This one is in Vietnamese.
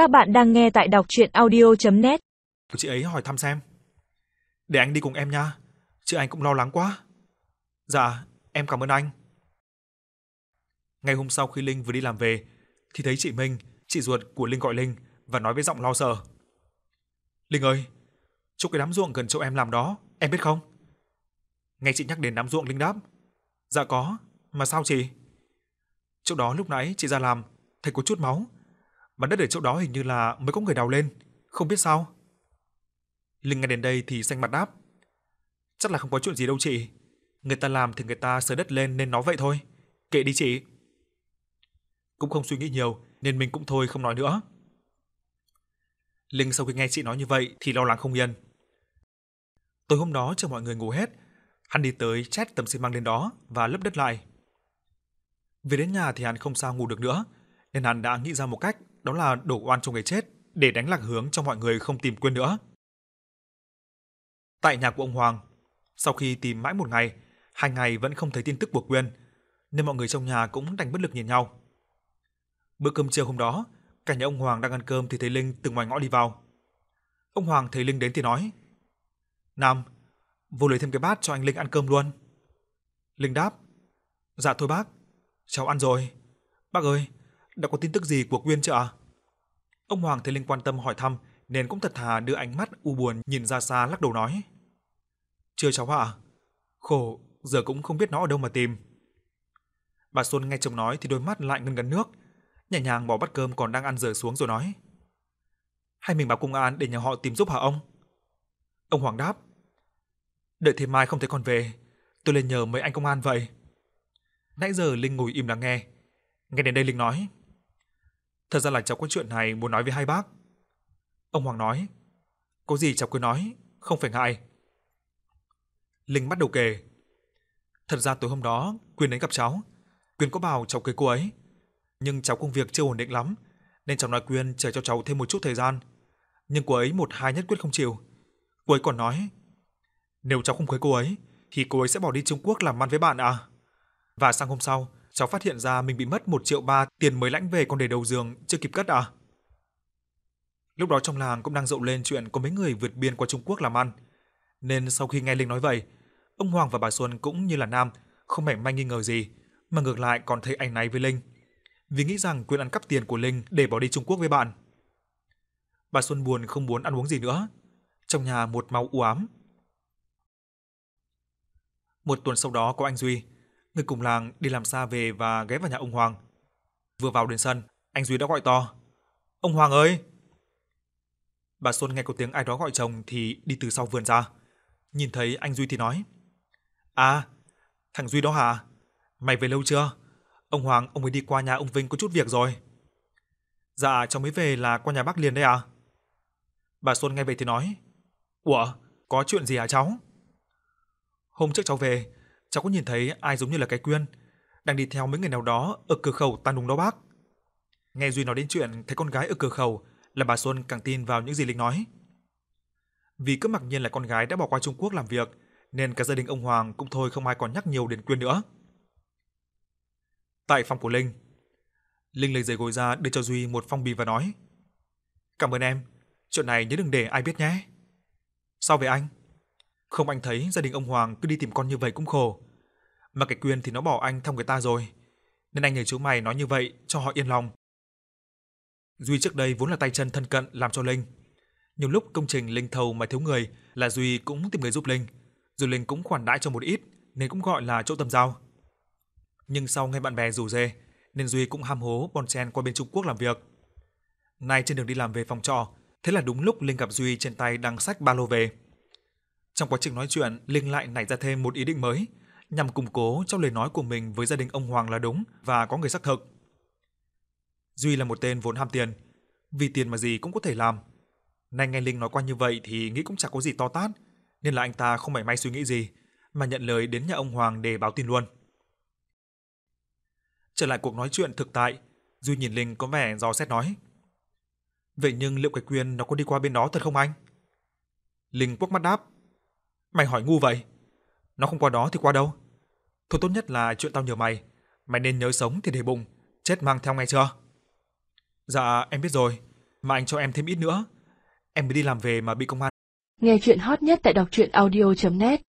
Các bạn đang nghe tại đọc chuyện audio.net Chị ấy hỏi thăm xem. Để anh đi cùng em nha, chứ anh cũng lo lắng quá. Dạ, em cảm ơn anh. Ngày hôm sau khi Linh vừa đi làm về, thì thấy chị Minh, chị ruột của Linh gọi Linh và nói với giọng lo sợ. Linh ơi, chỗ cái đám ruộng gần chỗ em làm đó, em biết không? Nghe chị nhắc đến đám ruộng Linh đáp. Dạ có, mà sao chị? Chỗ đó lúc nãy chị ra làm, thấy có chút máu. Mà đất ở chỗ đó hình như là mới có người đào lên, không biết sao. Linh nghe đến đây thì xanh mặt đáp. Chắc là không có chuyện gì đâu chị. Người ta làm thì người ta sới đất lên nên nói vậy thôi. Kệ đi chị. Cũng không suy nghĩ nhiều nên mình cũng thôi không nói nữa. Linh sau khi nghe chị nói như vậy thì lo lắng không yên. Tối hôm đó chờ mọi người ngủ hết, hắn đi tới chét tấm xi măng lên đó và lấp đất lại. Về đến nhà thì hắn không sao ngủ được nữa, nên hắn đã nghĩ ra một cách, đó là đổ oan cho người chết để đánh lạc hướng cho mọi người không tìm Quyên nữa. Tại nhà của ông Hoàng, sau khi tìm mãi một ngày, hai ngày vẫn không thấy tin tức của Quyên, nên mọi người trong nhà cũng đành bất lực nhìn nhau. Bữa cơm trưa hôm đó, cả nhà ông Hoàng đang ăn cơm thì thấy Linh từ ngoài ngõ đi vào. Ông Hoàng thấy Linh đến thì nói: "Nam, vô lấy thêm cái bát cho anh Linh ăn cơm luôn." Linh đáp: "Dạ thôi bác, cháu ăn rồi. Bác ơi, đã có tin tức gì của Quyên chưa ạ?" Ông Hoàng thấy Linh quan tâm hỏi thăm nên cũng thật thà đưa ánh mắt u buồn nhìn ra xa lắc đầu nói: "Chưa cháu ạ. Khổ, giờ cũng không biết nó ở đâu mà tìm." Bà Xuân nghe chồng nói thì đôi mắt lại ngân ngấn nước, nhẹ nhàng bỏ bát cơm còn đang ăn rời xuống rồi nói: "Hay mình báo công an để nhà họ tìm giúp hả ông?" Ông Hoàng đáp: "Đợi thêm mai không thấy con về, tôi lên nhờ mấy anh công an vậy." Nãy giờ Linh ngồi im lắng nghe. Nghe đến đây Linh nói: "Thật ra là cháu có chuyện này muốn nói với hai bác." Ông Hoàng nói: "Có gì cháu cứ nói, không phải ngại." Linh bắt đầu kể: "Thật ra tối hôm đó Quyên đến gặp cháu, Quyên có bảo cháu cưới cô ấy, nhưng cháu công việc chưa ổn định lắm, nên cháu nói Quyên chờ cho cháu thêm một chút thời gian. Nhưng cô ấy một hai nhất quyết không chịu. Cô ấy còn nói, nếu cháu không cưới cô ấy, thì cô ấy sẽ bỏ đi Trung Quốc làm ăn với bạn à. Và sang hôm sau, cháu phát hiện ra mình bị mất 1 triệu ba tiền mới lãnh về còn để đầu giường, chưa kịp cất à. Lúc đó trong làng cũng đang rộ lên chuyện có mấy người vượt biên qua Trung Quốc làm ăn. Nên sau khi nghe Linh nói vậy, ông Hoàng và bà Xuân cũng như là Nam không mảy may nghi ngờ gì, mà ngược lại còn thấy anh này với Linh vì nghĩ rằng quyền ăn cắp tiền của Linh để bỏ đi Trung Quốc với bạn. Bà Xuân buồn không muốn ăn uống gì nữa. Trong nhà một màu u ám. Một tuần sau đó có anh Duy, người cùng làng đi làm xa về và ghé vào nhà ông Hoàng. Vừa vào đến sân, anh Duy đã gọi to. Ông Hoàng ơi! Bà Xuân nghe có tiếng ai đó gọi chồng thì đi từ sau vườn ra. Nhìn thấy anh Duy thì nói. À, thằng Duy đó hả? Mày về lâu chưa? Ông Hoàng, ông ấy đi qua nhà ông Vinh có chút việc rồi. Dạ, cháu mới về là qua nhà bác liền đây à? Bà Xuân nghe vậy thì nói. Ủa, có chuyện gì hả cháu? Hôm trước cháu về, cháu có nhìn thấy ai giống như là cái quyên, đang đi theo mấy người nào đó ở cửa khẩu tan đúng đó bác. Nghe Duy nói đến chuyện thấy con gái ở cửa khẩu là bà Xuân càng tin vào những gì Linh nói. Vì cứ mặc nhiên là con gái đã bỏ qua Trung Quốc làm việc, nên cả gia đình ông Hoàng cũng thôi không ai còn nhắc nhiều đến Quyên nữa. Tại phòng của Linh, Linh lấy giấy gối ra đưa cho Duy một phong bì và nói: "Cảm ơn em, chuyện này nhớ đừng để ai biết nhé." "Sao vậy anh?" "Không anh thấy gia đình ông Hoàng cứ đi tìm con như vậy cũng khổ, mà cái quyền thì nó bỏ anh thông người ta rồi, nên anh nhờ chú mày nói như vậy cho họ yên lòng." Duy trước đây vốn là tay chân thân cận làm cho Linh. Nhiều lúc công trình Linh thầu mà thiếu người là Duy cũng tìm người giúp Linh, rồi Linh cũng khoản đãi cho một ít nên cũng gọi là chỗ tầm giao nhưng sau nghe bạn bè rủ dê, nên Duy cũng ham hố bon chen qua bên Trung Quốc làm việc. Nay trên đường đi làm về phòng trọ, thế là đúng lúc Linh gặp Duy trên tay đang xách ba lô về. Trong quá trình nói chuyện, Linh lại nảy ra thêm một ý định mới, nhằm củng cố trong lời nói của mình với gia đình ông Hoàng là đúng và có người xác thực. Duy là một tên vốn ham tiền, vì tiền mà gì cũng có thể làm. Nay nghe Linh nói qua như vậy thì nghĩ cũng chẳng có gì to tát, nên là anh ta không mảy may suy nghĩ gì, mà nhận lời đến nhà ông Hoàng để báo tin luôn. Trở lại cuộc nói chuyện thực tại, Duy nhìn Linh có vẻ dò xét nói. Vậy nhưng liệu cái quyền nó có đi qua bên đó thật không anh? Linh quắc mắt đáp. Mày hỏi ngu vậy. Nó không qua đó thì qua đâu? Thôi tốt nhất là chuyện tao nhờ mày. Mày nên nhớ sống thì để bụng, chết mang theo ngay chưa? Dạ em biết rồi. mà anh cho em thêm ít nữa. Em mới đi làm về mà bị công an. Nghe chuyện hot nhất tại đọc truyện audio.net